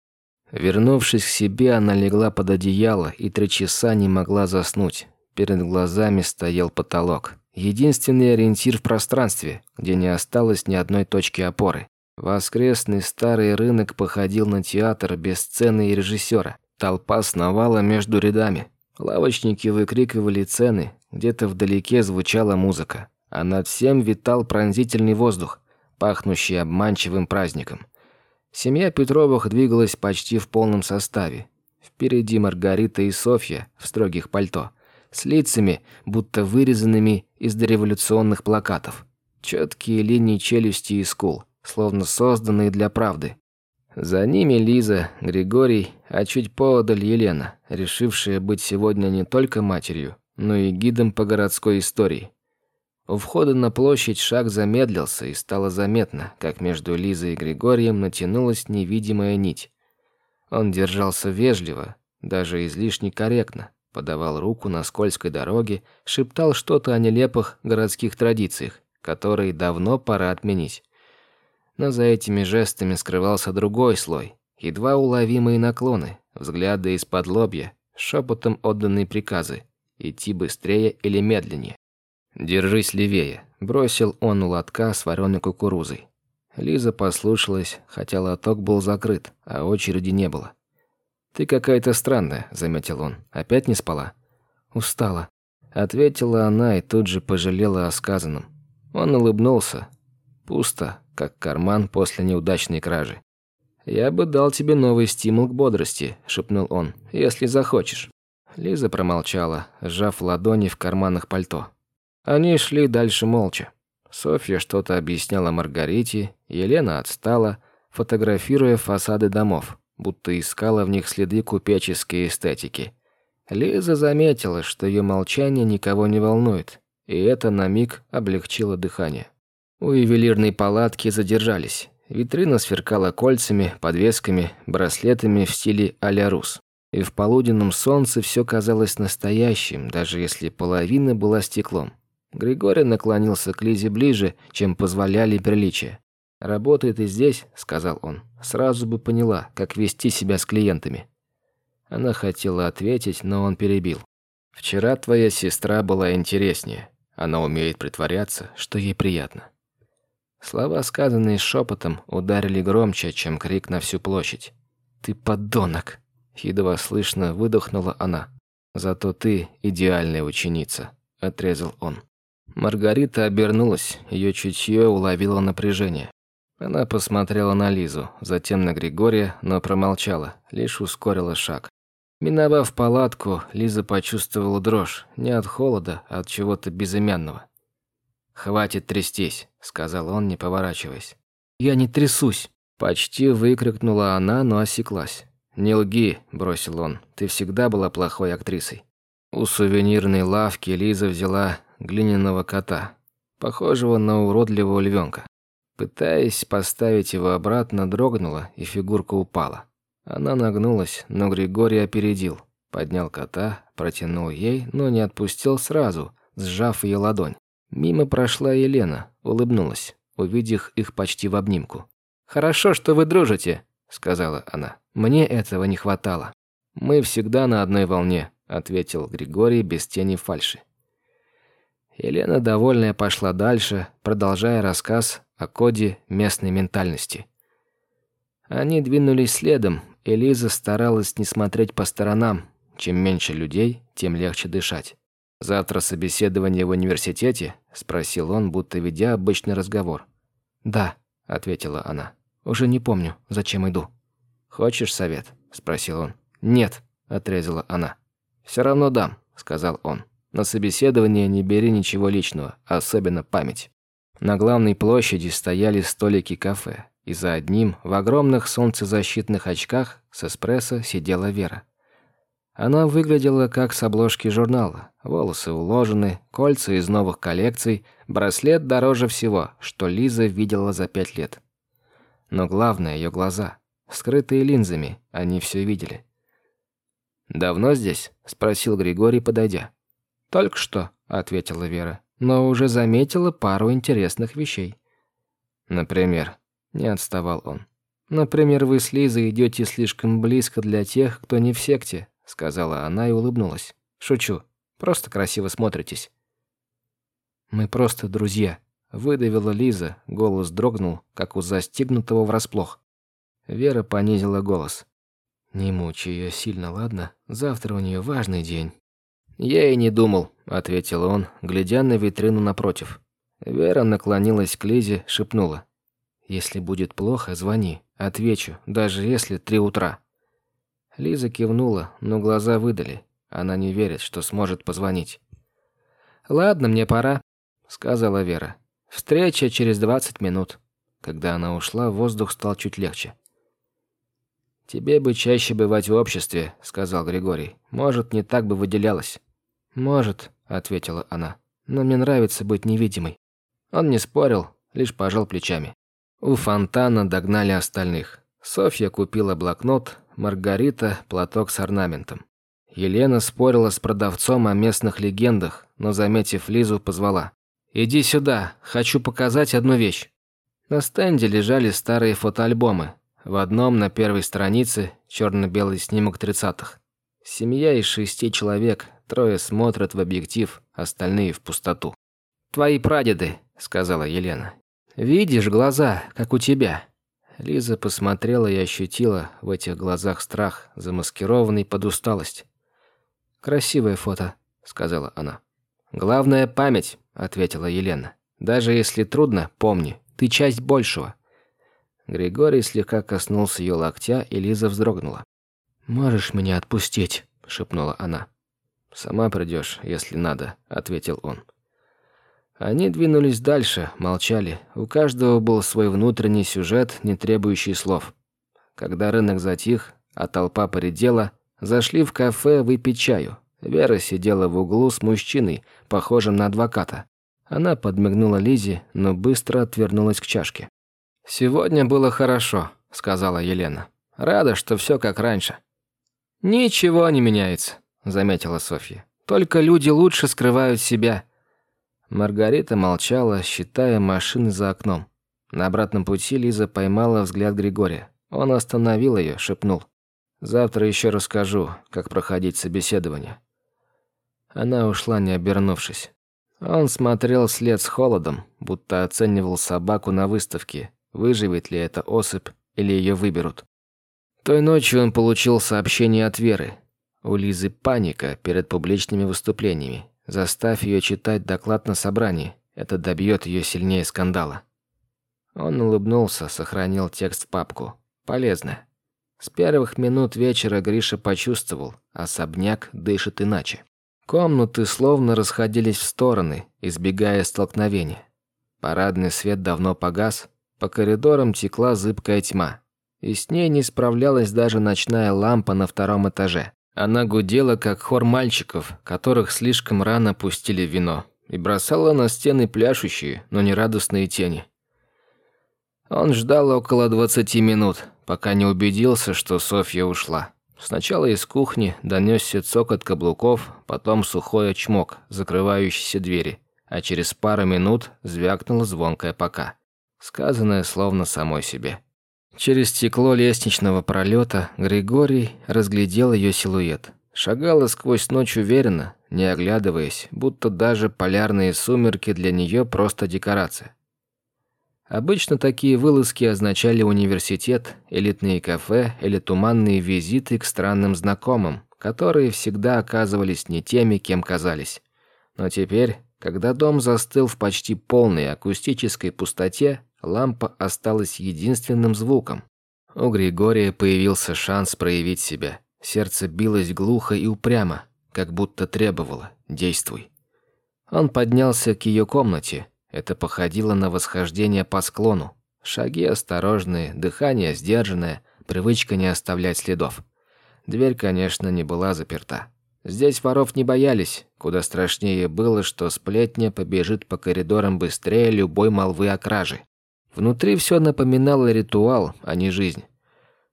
Вернувшись к себе, она легла под одеяло и три часа не могла заснуть. Перед глазами стоял потолок. Единственный ориентир в пространстве, где не осталось ни одной точки опоры. Воскресный старый рынок походил на театр без сцены и режиссера. Толпа сновала между рядами. Лавочники выкрикивали цены, где-то вдалеке звучала музыка, а над всем витал пронзительный воздух, пахнущий обманчивым праздником. Семья Петровых двигалась почти в полном составе. Впереди Маргарита и Софья в строгих пальто, с лицами, будто вырезанными из дореволюционных плакатов. Четкие линии челюсти и скул, словно созданные для правды. За ними Лиза, Григорий, а чуть поодаль Елена, решившая быть сегодня не только матерью, но и гидом по городской истории. У входа на площадь шаг замедлился, и стало заметно, как между Лизой и Григорием натянулась невидимая нить. Он держался вежливо, даже излишне корректно, подавал руку на скользкой дороге, шептал что-то о нелепых городских традициях, которые давно пора отменить. Но за этими жестами скрывался другой слой, едва уловимые наклоны, взгляды из-под лобья, шепотом отданные приказы идти быстрее или медленнее. «Держись левее», – бросил он у лотка с вареной кукурузой. Лиза послушалась, хотя лоток был закрыт, а очереди не было. «Ты какая-то странная», – заметил он. «Опять не спала?» «Устала», – ответила она и тут же пожалела о сказанном. Он улыбнулся. Пусто, как карман после неудачной кражи. «Я бы дал тебе новый стимул к бодрости», – шепнул он, – «если захочешь». Лиза промолчала, сжав ладони в карманах пальто. Они шли дальше молча. Софья что-то объясняла Маргарите, Елена отстала, фотографируя фасады домов, будто искала в них следы купеческой эстетики. Лиза заметила, что ее молчание никого не волнует, и это на миг облегчило дыхание. У ювелирной палатки задержались. Витрина сверкала кольцами, подвесками, браслетами в стиле а-ля рус. И в полуденном солнце все казалось настоящим, даже если половина была стеклом. Григорий наклонился к Лизе ближе, чем позволяли приличия. «Работает и здесь», — сказал он. «Сразу бы поняла, как вести себя с клиентами». Она хотела ответить, но он перебил. «Вчера твоя сестра была интереснее. Она умеет притворяться, что ей приятно. Слова, сказанные шепотом, ударили громче, чем крик на всю площадь. «Ты подонок!» – едва слышно выдохнула она. «Зато ты идеальная ученица», – отрезал он. Маргарита обернулась, ее чутье уловило напряжение. Она посмотрела на Лизу, затем на Григория, но промолчала, лишь ускорила шаг. Миновав палатку, Лиза почувствовала дрожь, не от холода, а от чего-то безымянного. «Хватит трястись», — сказал он, не поворачиваясь. «Я не трясусь», — почти выкрикнула она, но осеклась. «Не лги», — бросил он, — «ты всегда была плохой актрисой». У сувенирной лавки Лиза взяла глиняного кота, похожего на уродливого львенка. Пытаясь поставить его обратно, дрогнула, и фигурка упала. Она нагнулась, но Григорий опередил. Поднял кота, протянул ей, но не отпустил сразу, сжав ее ладонь. Мимо прошла Елена, улыбнулась, увидев их почти в обнимку. «Хорошо, что вы дружите», — сказала она. «Мне этого не хватало». «Мы всегда на одной волне», — ответил Григорий без тени фальши. Елена, довольная, пошла дальше, продолжая рассказ о коде местной ментальности. Они двинулись следом, и Лиза старалась не смотреть по сторонам. Чем меньше людей, тем легче дышать. «Завтра собеседование в университете?» – спросил он, будто ведя обычный разговор. «Да», – ответила она. «Уже не помню, зачем иду». «Хочешь совет?» – спросил он. «Нет», – отрезала она. «Все равно дам. сказал он. «На собеседование не бери ничего личного, особенно память». На главной площади стояли столики кафе, и за одним, в огромных солнцезащитных очках, с эспрессо сидела Вера. Она выглядела как с обложки журнала. Волосы уложены, кольца из новых коллекций, браслет дороже всего, что Лиза видела за пять лет. Но главное ее глаза, скрытые линзами, они все видели. «Давно здесь?» – спросил Григорий, подойдя. «Только что», – ответила Вера, но уже заметила пару интересных вещей. «Например?» – не отставал он. «Например, вы с Лизой идете слишком близко для тех, кто не в секте, — сказала она и улыбнулась. «Шучу. Просто красиво смотритесь». «Мы просто друзья», — выдавила Лиза. Голос дрогнул, как у застигнутого врасплох. Вера понизила голос. «Не мучай ее сильно, ладно? Завтра у нее важный день». «Я и не думал», — ответил он, глядя на витрину напротив. Вера наклонилась к Лизе, шепнула. «Если будет плохо, звони. Отвечу, даже если три утра». Лиза кивнула, но глаза выдали. Она не верит, что сможет позвонить. «Ладно, мне пора», — сказала Вера. «Встреча через двадцать минут». Когда она ушла, воздух стал чуть легче. «Тебе бы чаще бывать в обществе», — сказал Григорий. «Может, не так бы выделялась». «Может», — ответила она. «Но мне нравится быть невидимой». Он не спорил, лишь пожал плечами. У фонтана догнали остальных. Софья купила блокнот, Маргарита – платок с орнаментом. Елена спорила с продавцом о местных легендах, но, заметив Лизу, позвала. «Иди сюда, хочу показать одну вещь». На стенде лежали старые фотоальбомы. В одном на первой странице черно-белый снимок тридцатых. Семья из шести человек, трое смотрят в объектив, остальные в пустоту. «Твои прадеды», — сказала Елена. «Видишь глаза, как у тебя. Лиза посмотрела и ощутила в этих глазах страх, замаскированный под усталость. «Красивое фото», — сказала она. «Главное — память», — ответила Елена. «Даже если трудно, помни, ты часть большего». Григорий слегка коснулся ее локтя, и Лиза вздрогнула. «Можешь меня отпустить?» — шепнула она. «Сама придешь, если надо», — ответил он. Они двинулись дальше, молчали. У каждого был свой внутренний сюжет, не требующий слов. Когда рынок затих, а толпа поредела, зашли в кафе выпить чаю. Вера сидела в углу с мужчиной, похожим на адвоката. Она подмигнула Лизе, но быстро отвернулась к чашке. «Сегодня было хорошо», — сказала Елена. «Рада, что все как раньше». «Ничего не меняется», — заметила Софья. «Только люди лучше скрывают себя. Маргарита молчала, считая машины за окном. На обратном пути Лиза поймала взгляд Григория. Он остановил ее, шепнул. «Завтра еще расскажу, как проходить собеседование». Она ушла, не обернувшись. Он смотрел след с холодом, будто оценивал собаку на выставке, выживет ли эта особь или ее выберут. Той ночью он получил сообщение от Веры. У Лизы паника перед публичными выступлениями. Заставь ее читать доклад на собрании. Это добьет ее сильнее скандала. Он улыбнулся, сохранил текст в папку. Полезно. С первых минут вечера Гриша почувствовал, особняк дышит иначе. Комнаты словно расходились в стороны, избегая столкновения. Парадный свет давно погас, по коридорам текла зыбкая тьма. И с ней не справлялась даже ночная лампа на втором этаже. Она гудела, как хор мальчиков, которых слишком рано пустили вино, и бросала на стены пляшущие, но нерадостные тени. Он ждал около двадцати минут, пока не убедился, что Софья ушла. Сначала из кухни донесся цокот каблуков, потом сухой очмок, закрывающийся двери, а через пару минут звякнула звонкая пока, сказанное словно самой себе. Через стекло лестничного пролета Григорий разглядел ее силуэт. Шагала сквозь ночь уверенно, не оглядываясь, будто даже полярные сумерки для нее просто декорация. Обычно такие вылазки означали университет, элитные кафе или туманные визиты к странным знакомым, которые всегда оказывались не теми, кем казались. Но теперь, когда дом застыл в почти полной акустической пустоте, лампа осталась единственным звуком. У Григория появился шанс проявить себя. Сердце билось глухо и упрямо. как будто требовала «действуй». Он поднялся к ее комнате. Это походило на восхождение по склону. Шаги осторожные, дыхание сдержанное, привычка не оставлять следов. Дверь, конечно, не была заперта. Здесь воров не боялись, куда страшнее было, что сплетня побежит по коридорам быстрее любой молвы о краже. Внутри все напоминало ритуал, а не жизнь.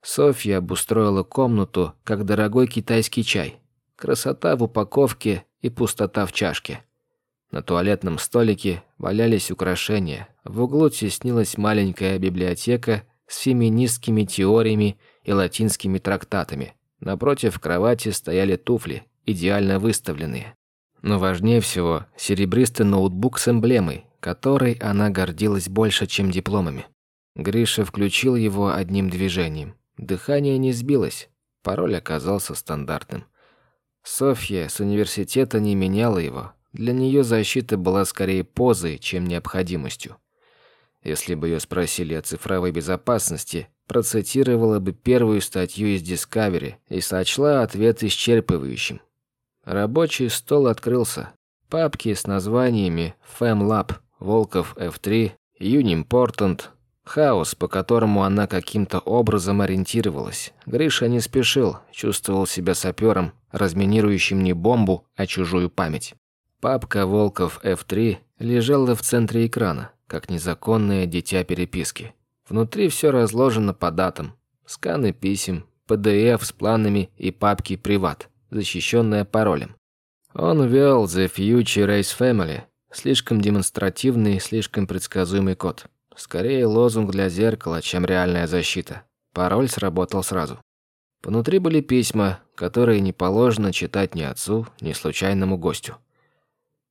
Софья обустроила комнату, как дорогой китайский чай. Красота в упаковке и пустота в чашке. На туалетном столике валялись украшения. В углу теснилась маленькая библиотека с феминистскими теориями и латинскими трактатами. Напротив кровати стояли туфли, идеально выставленные. Но важнее всего серебристый ноутбук с эмблемой, которой она гордилась больше, чем дипломами. Гриша включил его одним движением. Дыхание не сбилось, пароль оказался стандартным. Софья с университета не меняла его, для нее защита была скорее позой, чем необходимостью. Если бы ее спросили о цифровой безопасности, процитировала бы первую статью из Discovery и сочла ответ исчерпывающим. Рабочий стол открылся. Папки с названиями FemLab, Волков F3, Unimportant, хаос, по которому она каким-то образом ориентировалась. Гриша не спешил, чувствовал себя сапером, разминирующим не бомбу, а чужую память. Папка Волков F3 лежала в центре экрана, как незаконное дитя переписки. Внутри все разложено по датам. Сканы писем, PDF с планами и папки «Приват», защищенная паролем. Он ввел «The Future Race Family», слишком демонстративный, слишком предсказуемый код. Скорее лозунг для зеркала, чем реальная защита. Пароль сработал сразу. Внутри были письма, которые не положено читать ни отцу, ни случайному гостю.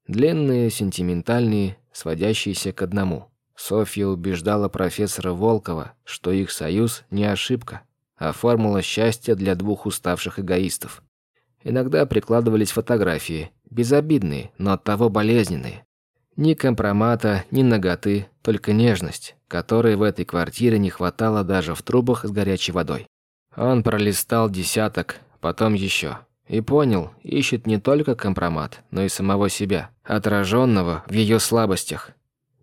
Длинные, сентиментальные, сводящиеся к одному. Софья убеждала профессора Волкова, что их союз не ошибка, а формула счастья для двух уставших эгоистов. Иногда прикладывались фотографии, безобидные, но оттого болезненные. Ни компромата, ни ноготы, только нежность, которой в этой квартире не хватало даже в трубах с горячей водой. Он пролистал десяток, потом еще. И понял, ищет не только компромат, но и самого себя, отраженного в ее слабостях.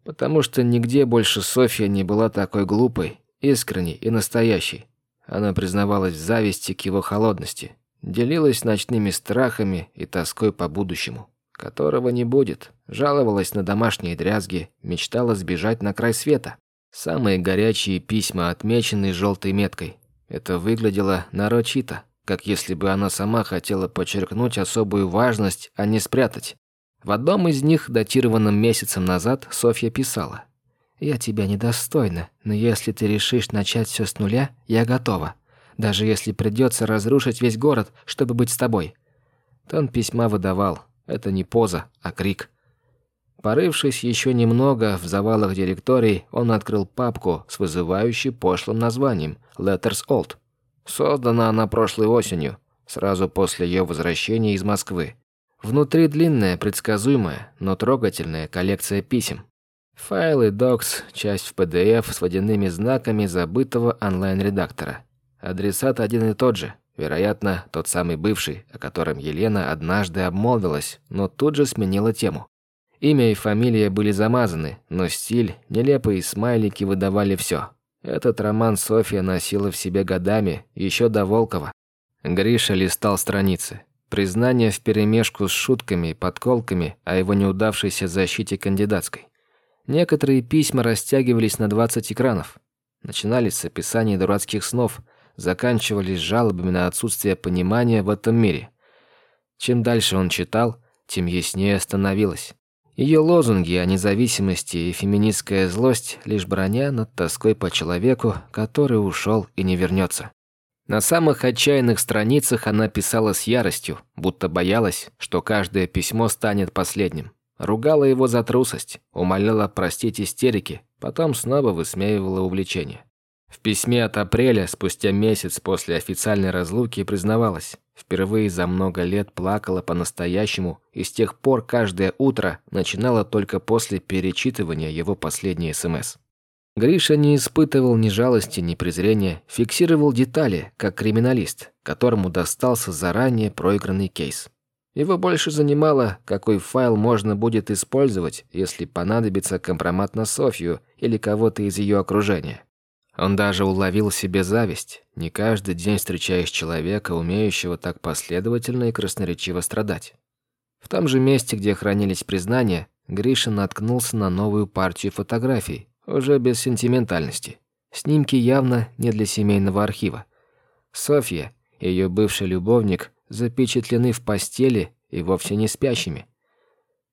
Потому что нигде больше Софья не была такой глупой, искренней и настоящей. Она признавалась в зависти к его холодности, делилась ночными страхами и тоской по будущему, которого не будет, жаловалась на домашние дрязги, мечтала сбежать на край света. Самые горячие письма отмечены желтой меткой. Это выглядело нарочито, как если бы она сама хотела подчеркнуть особую важность, а не спрятать. В одном из них, датированном месяцем назад, Софья писала. «Я тебя недостойна, но если ты решишь начать все с нуля, я готова. Даже если придется разрушить весь город, чтобы быть с тобой». Тон письма выдавал. Это не поза, а крик. Порывшись еще немного в завалах директорий, он открыл папку с вызывающей пошлым названием «Letters Old». Создана она прошлой осенью, сразу после ее возвращения из Москвы. Внутри длинная, предсказуемая, но трогательная коллекция писем. Файлы, докс, часть в PDF с водяными знаками забытого онлайн-редактора. Адресат один и тот же, вероятно, тот самый бывший, о котором Елена однажды обмолвилась, но тут же сменила тему. Имя и фамилия были замазаны, но стиль, нелепые смайлики выдавали все. Этот роман Софья носила в себе годами, еще до Волкова. Гриша листал страницы. Признание вперемешку с шутками и подколками о его неудавшейся защите кандидатской. Некоторые письма растягивались на 20 экранов. Начинались с описаний дурацких снов, заканчивались жалобами на отсутствие понимания в этом мире. Чем дальше он читал, тем яснее становилось. Ее лозунги о независимости и феминистская злость лишь броня над тоской по человеку, который ушел и не вернется. На самых отчаянных страницах она писала с яростью, будто боялась, что каждое письмо станет последним. Ругала его за трусость, умоляла простить истерики, потом снова высмеивала увлечение. В письме от апреля, спустя месяц после официальной разлуки, признавалась, впервые за много лет плакала по-настоящему и с тех пор каждое утро начинала только после перечитывания его последней СМС. Гриша не испытывал ни жалости, ни презрения, фиксировал детали, как криминалист, которому достался заранее проигранный кейс. Его больше занимало, какой файл можно будет использовать, если понадобится компромат на Софью или кого-то из ее окружения. Он даже уловил себе зависть. Не каждый день встречаешь человека, умеющего так последовательно и красноречиво страдать. В том же месте, где хранились признания, Гриша наткнулся на новую партию фотографий, уже без сентиментальности. Снимки явно не для семейного архива. Софья, ее бывший любовник, запечатлены в постели и вовсе не спящими.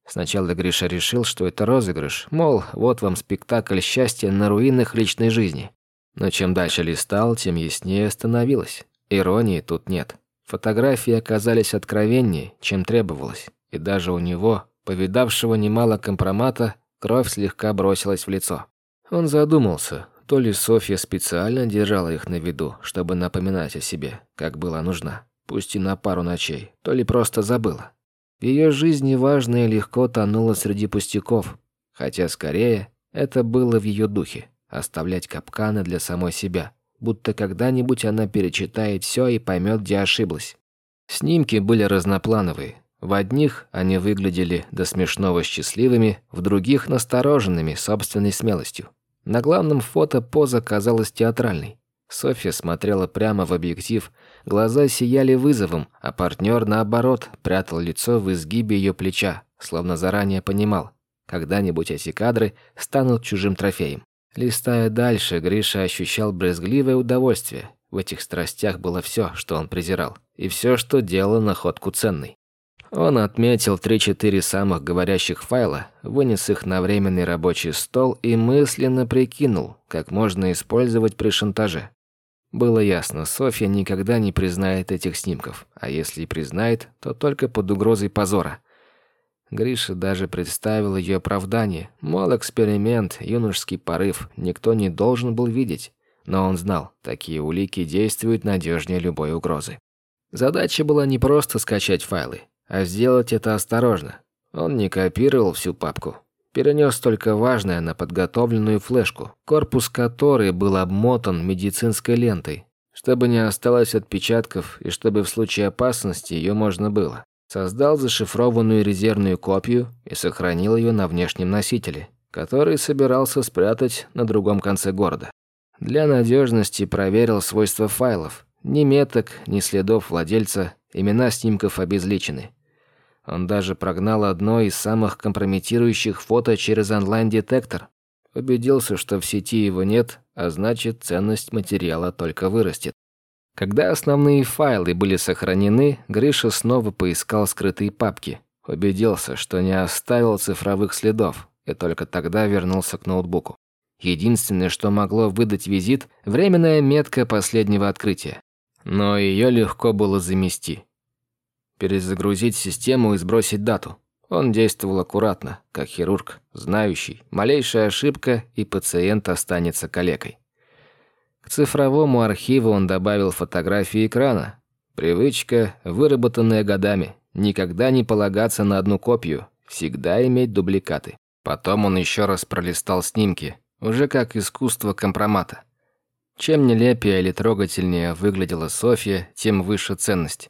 Сначала Гриша решил, что это розыгрыш, мол, вот вам спектакль счастья на руинах личной жизни. Но чем дальше листал, тем яснее становилось. Иронии тут нет. Фотографии оказались откровеннее, чем требовалось. И даже у него, повидавшего немало компромата, кровь слегка бросилась в лицо. Он задумался, то ли Софья специально держала их на виду, чтобы напоминать о себе, как была нужна пусть и на пару ночей, то ли просто забыла. В ее жизни важное легко тонуло среди пустяков, хотя скорее это было в ее духе – оставлять капканы для самой себя, будто когда-нибудь она перечитает все и поймет, где ошиблась. Снимки были разноплановые. В одних они выглядели до смешного счастливыми, в других – настороженными собственной смелостью. На главном фото поза казалась театральной. Софья смотрела прямо в объектив, глаза сияли вызовом, а партнер, наоборот, прятал лицо в изгибе ее плеча, словно заранее понимал, когда-нибудь эти кадры станут чужим трофеем. Листая дальше, Гриша ощущал брезгливое удовольствие. В этих страстях было все, что он презирал, и все, что делало находку ценной. Он отметил три-четыре самых говорящих файла, вынес их на временный рабочий стол и мысленно прикинул, как можно использовать при шантаже. Было ясно, Софья никогда не признает этих снимков, а если и признает, то только под угрозой позора. Гриша даже представил ее оправдание, мол, эксперимент, юношеский порыв, никто не должен был видеть. Но он знал, такие улики действуют надежнее любой угрозы. Задача была не просто скачать файлы, а сделать это осторожно. Он не копировал всю папку, Перенес только важное на подготовленную флешку, корпус которой был обмотан медицинской лентой, чтобы не осталось отпечатков и чтобы в случае опасности ее можно было. Создал зашифрованную резервную копию и сохранил ее на внешнем носителе, который собирался спрятать на другом конце города. Для надежности проверил свойства файлов. Ни меток, ни следов владельца, имена снимков обезличены. Он даже прогнал одно из самых компрометирующих фото через онлайн-детектор. Убедился, что в сети его нет, а значит, ценность материала только вырастет. Когда основные файлы были сохранены, Гриша снова поискал скрытые папки. Убедился, что не оставил цифровых следов, и только тогда вернулся к ноутбуку. Единственное, что могло выдать визит – временная метка последнего открытия. Но ее легко было замести перезагрузить систему и сбросить дату. Он действовал аккуратно, как хирург, знающий, малейшая ошибка, и пациент останется калекой. К цифровому архиву он добавил фотографии экрана. Привычка, выработанная годами, никогда не полагаться на одну копию, всегда иметь дубликаты. Потом он еще раз пролистал снимки, уже как искусство компромата. Чем нелепее или трогательнее выглядела Софья, тем выше ценность.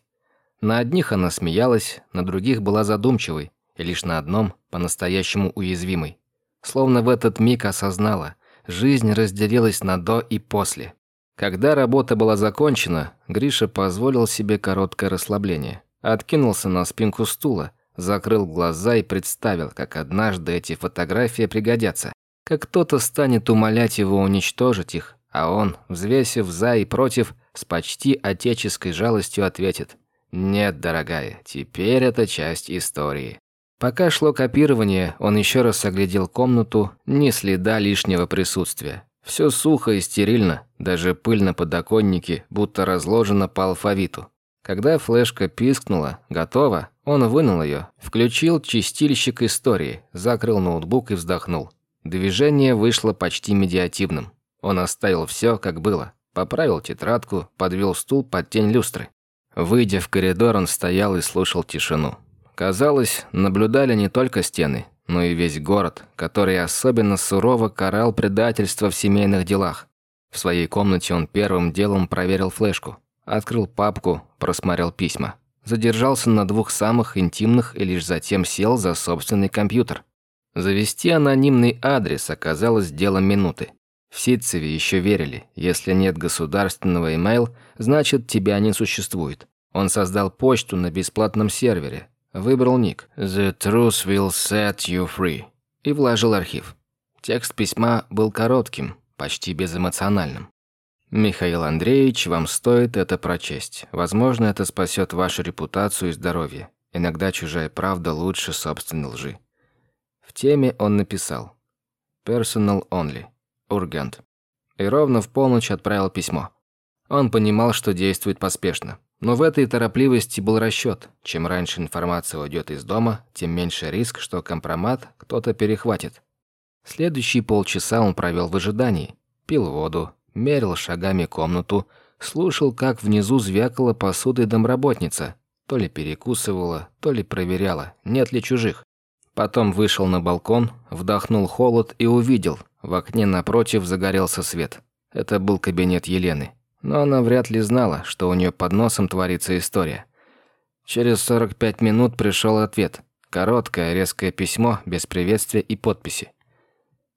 На одних она смеялась, на других была задумчивой, и лишь на одном по-настоящему уязвимой. Словно в этот миг осознала, жизнь разделилась на «до» и «после». Когда работа была закончена, Гриша позволил себе короткое расслабление. Откинулся на спинку стула, закрыл глаза и представил, как однажды эти фотографии пригодятся. Как кто-то станет умолять его уничтожить их, а он, взвесив «за» и «против», с почти отеческой жалостью ответит нет, дорогая, теперь это часть истории. Пока шло копирование, он еще раз оглядел комнату, ни следа лишнего присутствия. Все сухо и стерильно, даже пыль на подоконнике будто разложена по алфавиту. Когда флешка пискнула, готова, он вынул ее, включил чистильщик истории, закрыл ноутбук и вздохнул. Движение вышло почти медиативным. Он оставил все, как было. Поправил тетрадку, подвел стул под тень люстры. Выйдя в коридор, он стоял и слушал тишину. Казалось, наблюдали не только стены, но и весь город, который особенно сурово карал предательство в семейных делах. В своей комнате он первым делом проверил флешку, открыл папку, просмотрел письма. задержался на двух самых интимных и лишь затем сел за собственный компьютер. Завести анонимный адрес оказалось делом минуты. В Ситцеве еще верили, если нет государственного email, значит тебя не существует. Он создал почту на бесплатном сервере, выбрал ник «The truth will set you free» и вложил архив. Текст письма был коротким, почти безэмоциональным. «Михаил Андреевич, вам стоит это прочесть. Возможно, это спасет вашу репутацию и здоровье. Иногда чужая правда лучше собственной лжи». В теме он написал «Personal only. Ургант». И ровно в полночь отправил письмо. Он понимал, что действует поспешно. Но в этой торопливости был расчет. Чем раньше информация уйдет из дома, тем меньше риск, что компромат кто-то перехватит. Следующие полчаса он провел в ожидании. Пил воду, мерил шагами комнату, слушал, как внизу звякала посудой домработница. То ли перекусывала, то ли проверяла, нет ли чужих. Потом вышел на балкон, вдохнул холод и увидел. В окне напротив загорелся свет. Это был кабинет Елены но она вряд ли знала, что у нее под носом творится история. Через 45 минут пришел ответ. Короткое, резкое письмо, без приветствия и подписи.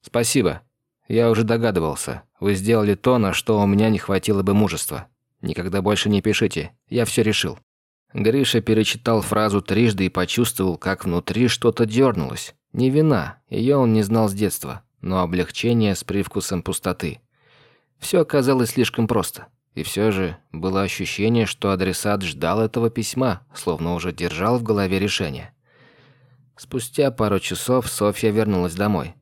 «Спасибо. Я уже догадывался. Вы сделали то, на что у меня не хватило бы мужества. Никогда больше не пишите. Я все решил». Гриша перечитал фразу трижды и почувствовал, как внутри что-то дернулось. Не вина, ее он не знал с детства, но облегчение с привкусом пустоты. Все оказалось слишком просто. И все же было ощущение, что адресат ждал этого письма, словно уже держал в голове решение. Спустя пару часов Софья вернулась домой.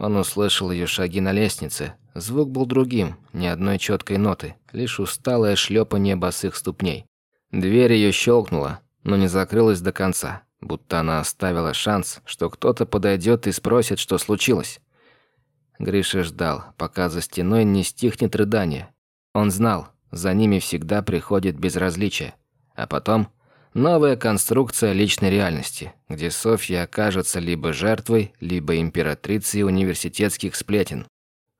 Он услышал ее шаги на лестнице. Звук был другим, ни одной четкой ноты, лишь усталое шлепание босых ступней. Дверь ее щелкнула, но не закрылась до конца, будто она оставила шанс, что кто-то подойдет и спросит, что случилось. Гриша ждал, пока за стеной не стихнет рыдание. Он знал, за ними всегда приходит безразличие. А потом новая конструкция личной реальности, где Софья окажется либо жертвой, либо императрицей университетских сплетен.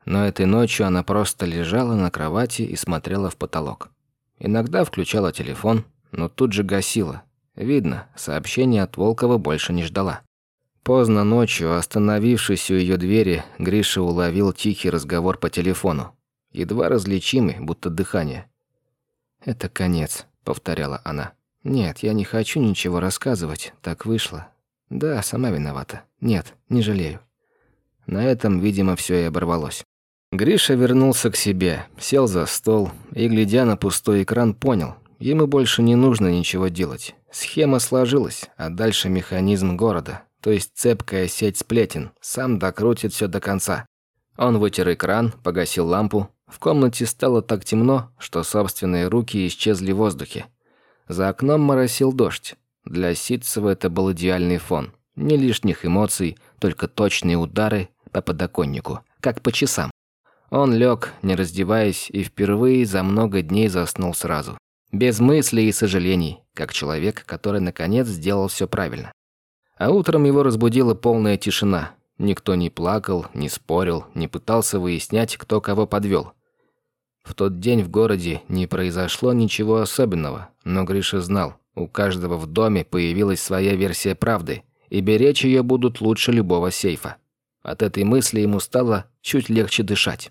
Но этой ночью она просто лежала на кровати и смотрела в потолок. Иногда включала телефон, но тут же гасила. Видно, сообщения от Волкова больше не ждала. Поздно ночью, остановившись у ее двери, Гриша уловил тихий разговор по телефону едва различимый, будто дыхание. «Это конец», — повторяла она. «Нет, я не хочу ничего рассказывать, так вышло. Да, сама виновата. Нет, не жалею». На этом, видимо, все и оборвалось. Гриша вернулся к себе, сел за стол и, глядя на пустой экран, понял, ему больше не нужно ничего делать. Схема сложилась, а дальше механизм города, то есть цепкая сеть сплетен, сам докрутит все до конца. Он вытер экран, погасил лампу, в комнате стало так темно, что собственные руки исчезли в воздухе. За окном моросил дождь. Для Ситцева это был идеальный фон. Ни лишних эмоций, только точные удары по подоконнику, как по часам. Он лег, не раздеваясь, и впервые за много дней заснул сразу. Без мыслей и сожалений, как человек, который наконец сделал все правильно. А утром его разбудила полная тишина. Никто не плакал, не спорил, не пытался выяснять, кто кого подвел. В тот день в городе не произошло ничего особенного, но Гриша знал, у каждого в доме появилась своя версия правды, и беречь ее будут лучше любого сейфа. От этой мысли ему стало чуть легче дышать.